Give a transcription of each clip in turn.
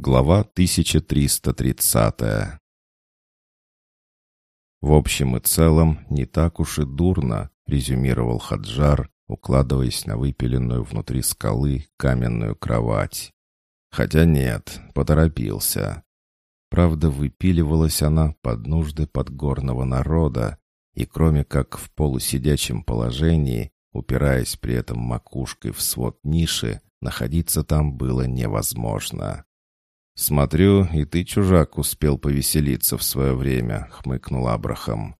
Глава 1330 «В общем и целом, не так уж и дурно», — резюмировал Хаджар, укладываясь на выпиленную внутри скалы каменную кровать. Хотя нет, поторопился. Правда, выпиливалась она под нужды подгорного народа, и кроме как в полусидячем положении, упираясь при этом макушкой в свод ниши, находиться там было невозможно. «Смотрю, и ты, чужак, успел повеселиться в свое время», — хмыкнул Абрахам.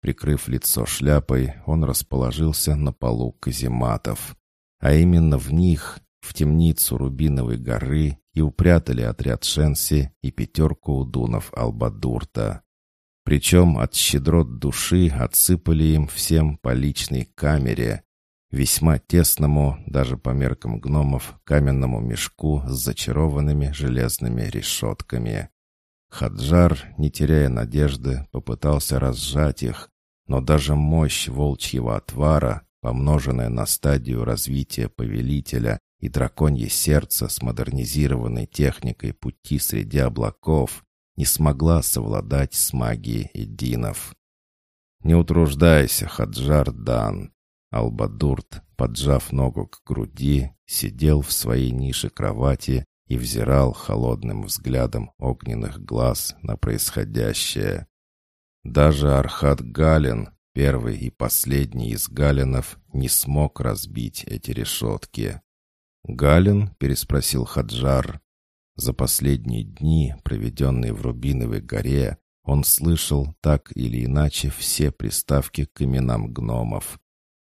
Прикрыв лицо шляпой, он расположился на полу казематов. А именно в них, в темницу Рубиновой горы, и упрятали отряд Шенси и пятерку удунов Албадурта. Причем от щедрот души отсыпали им всем по личной камере, весьма тесному, даже по меркам гномов, каменному мешку с зачарованными железными решетками. Хаджар, не теряя надежды, попытался разжать их, но даже мощь волчьего отвара, помноженная на стадию развития повелителя и драконье сердце с модернизированной техникой пути среди облаков, не смогла совладать с магией Эдинов. «Не утруждайся, Хаджар Дан», Албадурт, поджав ногу к груди, сидел в своей нише кровати и взирал холодным взглядом огненных глаз на происходящее. Даже Архат Галин, первый и последний из Галинов, не смог разбить эти решетки. «Галин?» — переспросил Хаджар. За последние дни, проведенные в Рубиновой горе, он слышал так или иначе все приставки к именам гномов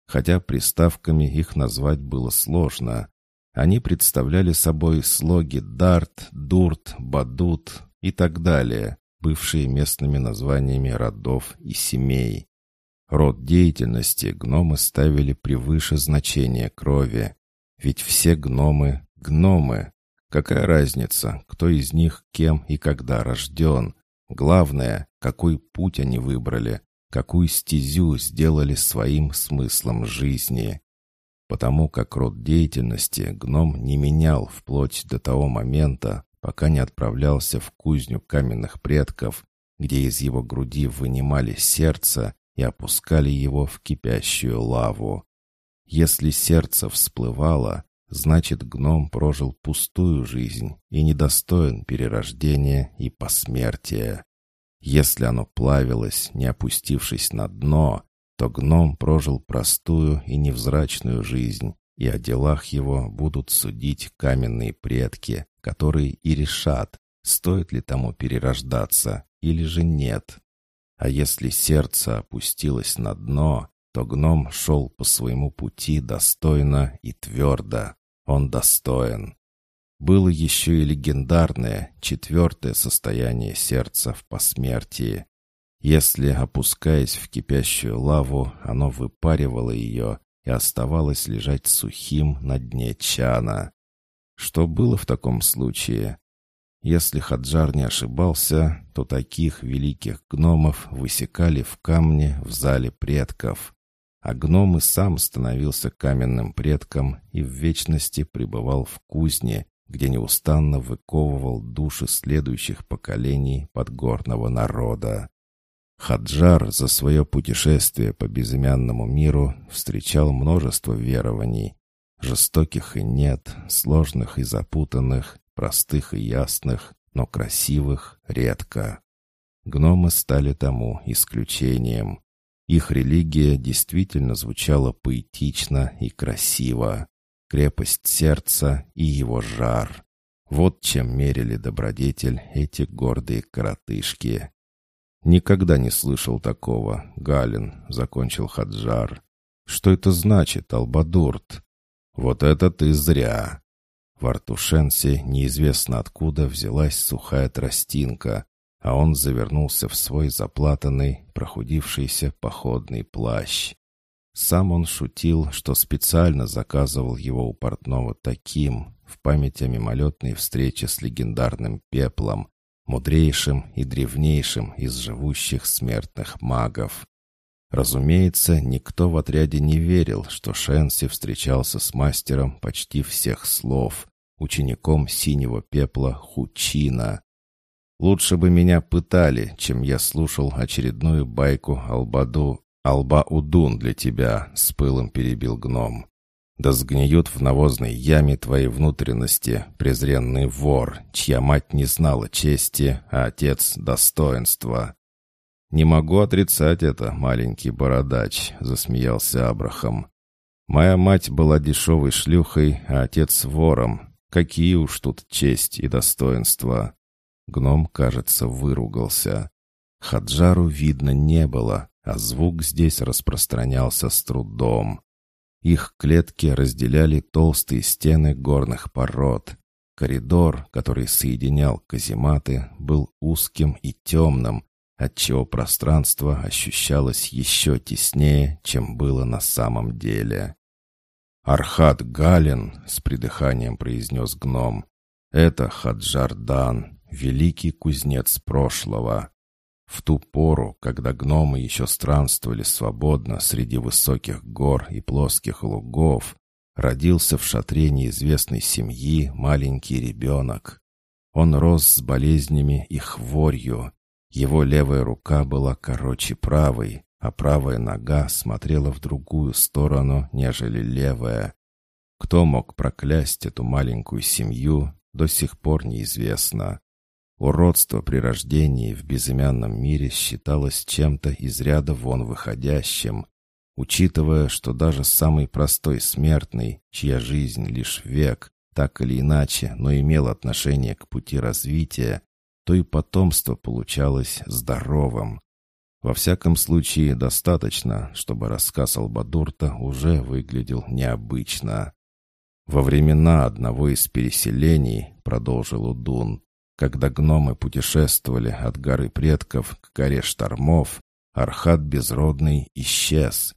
хотя приставками их назвать было сложно. Они представляли собой слоги «дарт», «дурт», «бадут» и так далее, бывшие местными названиями родов и семей. Род деятельности гномы ставили превыше значения крови. Ведь все гномы — гномы. Какая разница, кто из них кем и когда рожден? Главное, какой путь они выбрали, какую стезю сделали своим смыслом жизни. Потому как род деятельности гном не менял вплоть до того момента, пока не отправлялся в кузню каменных предков, где из его груди вынимали сердце и опускали его в кипящую лаву. Если сердце всплывало, значит гном прожил пустую жизнь и недостоин перерождения и посмертия. Если оно плавилось, не опустившись на дно, то гном прожил простую и невзрачную жизнь, и о делах его будут судить каменные предки, которые и решат, стоит ли тому перерождаться или же нет. А если сердце опустилось на дно, то гном шел по своему пути достойно и твердо. Он достоин было еще и легендарное четвертое состояние сердца в посмертии. Если, опускаясь в кипящую лаву, оно выпаривало ее и оставалось лежать сухим на дне чана. Что было в таком случае? Если Хаджар не ошибался, то таких великих гномов высекали в камне в зале предков. А гном и сам становился каменным предком и в вечности пребывал в кузне, где неустанно выковывал души следующих поколений подгорного народа. Хаджар за свое путешествие по безымянному миру встречал множество верований. Жестоких и нет, сложных и запутанных, простых и ясных, но красивых редко. Гномы стали тому исключением. Их религия действительно звучала поэтично и красиво крепость сердца и его жар. Вот чем мерили добродетель эти гордые коротышки. «Никогда не слышал такого, Галин», — закончил Хаджар. «Что это значит, Албадурт?» «Вот это ты зря!» В Артушенсе неизвестно откуда взялась сухая тростинка, а он завернулся в свой заплатанный, прохудившийся походный плащ. Сам он шутил, что специально заказывал его у портного таким, в память о мимолетной встрече с легендарным пеплом, мудрейшим и древнейшим из живущих смертных магов. Разумеется, никто в отряде не верил, что Шенси встречался с мастером почти всех слов, учеником синего пепла Хучина. Лучше бы меня пытали, чем я слушал очередную байку Албаду «Алба-Удун для тебя», — с пылом перебил гном. «Да сгниют в навозной яме твои внутренности, презренный вор, чья мать не знала чести, а отец — достоинства». «Не могу отрицать это, маленький бородач», — засмеялся Абрахам. «Моя мать была дешевой шлюхой, а отец — вором. Какие уж тут честь и достоинство!» Гном, кажется, выругался. Хаджару видно не было, а звук здесь распространялся с трудом. Их клетки разделяли толстые стены горных пород. Коридор, который соединял казематы, был узким и темным, отчего пространство ощущалось еще теснее, чем было на самом деле. «Архат Галин», — с придыханием произнес гном, — «это Хаджардан, великий кузнец прошлого. В ту пору, когда гномы еще странствовали свободно среди высоких гор и плоских лугов, родился в шатре неизвестной семьи маленький ребенок. Он рос с болезнями и хворью. Его левая рука была короче правой, а правая нога смотрела в другую сторону, нежели левая. Кто мог проклясть эту маленькую семью, до сих пор неизвестно. Уродство при рождении в безымянном мире считалось чем-то из ряда вон выходящим, учитывая, что даже самый простой смертный, чья жизнь лишь век, так или иначе, но имел отношение к пути развития, то и потомство получалось здоровым. Во всяком случае, достаточно, чтобы рассказ Албадурта уже выглядел необычно. Во времена одного из переселений, продолжил Удун, когда гномы путешествовали от горы предков к горе штормов, Архат Безродный исчез.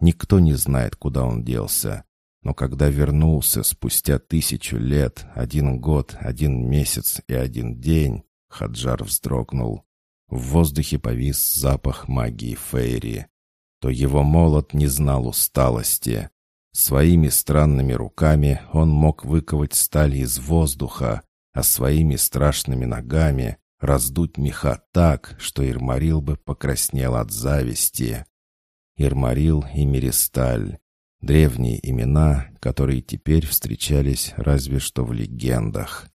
Никто не знает, куда он делся. Но когда вернулся спустя тысячу лет, один год, один месяц и один день, Хаджар вздрогнул. В воздухе повис запах магии Фейри. То его молот не знал усталости. Своими странными руками он мог выковать сталь из воздуха, а своими страшными ногами раздуть меха так, что Ирмарил бы покраснел от зависти. Ирмарил и Миристаль — древние имена, которые теперь встречались разве что в легендах.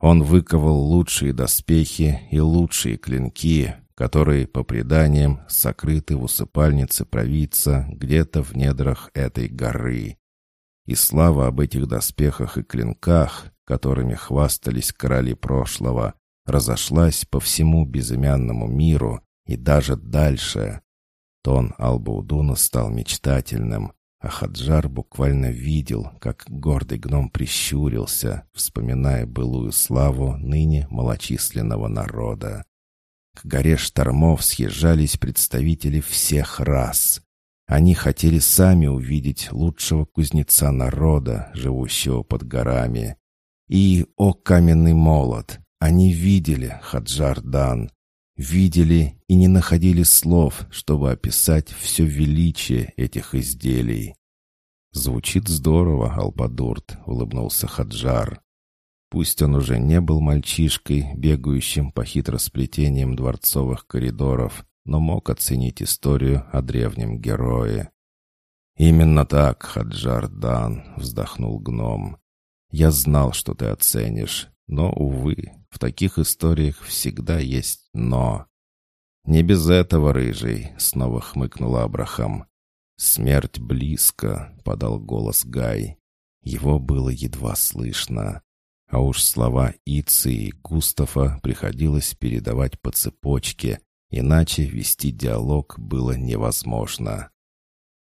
Он выковал лучшие доспехи и лучшие клинки, которые, по преданиям, сокрыты в усыпальнице провидца где-то в недрах этой горы. И слава об этих доспехах и клинках которыми хвастались короли прошлого, разошлась по всему безымянному миру и даже дальше. Тон Албаудуна стал мечтательным, а Хаджар буквально видел, как гордый гном прищурился, вспоминая былую славу ныне малочисленного народа. К горе штормов съезжались представители всех рас. Они хотели сами увидеть лучшего кузнеца народа, живущего под горами, и, о каменный молот, они видели Хаджар-дан, видели и не находили слов, чтобы описать все величие этих изделий. «Звучит здорово, Албадурт», — улыбнулся Хаджар. Пусть он уже не был мальчишкой, бегающим по хитросплетениям дворцовых коридоров, но мог оценить историю о древнем герое. «Именно так, Хаджар Дан», — вздохнул гном. Я знал, что ты оценишь, но, увы, в таких историях всегда есть «но». «Не без этого, рыжий», — снова хмыкнул Абрахам. «Смерть близко», — подал голос Гай. Его было едва слышно. А уж слова Ицы и Густава приходилось передавать по цепочке, иначе вести диалог было невозможно.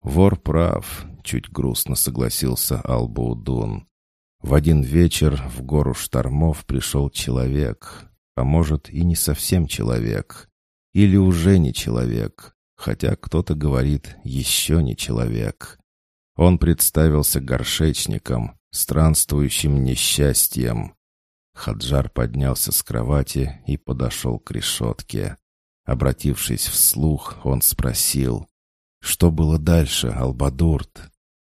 «Вор прав», — чуть грустно согласился Албаудун. В один вечер в гору штормов пришел человек, а может и не совсем человек, или уже не человек, хотя кто-то говорит «еще не человек». Он представился горшечником, странствующим несчастьем. Хаджар поднялся с кровати и подошел к решетке. Обратившись вслух, он спросил, «Что было дальше, Албадурт?»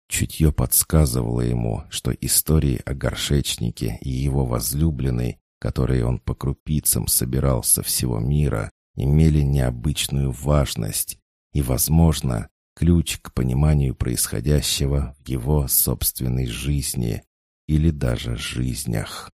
Чутье подсказывало ему, что истории о горшечнике и его возлюбленной, которые он по крупицам собирал со всего мира, имели необычную важность и, возможно, ключ к пониманию происходящего в его собственной жизни или даже жизнях.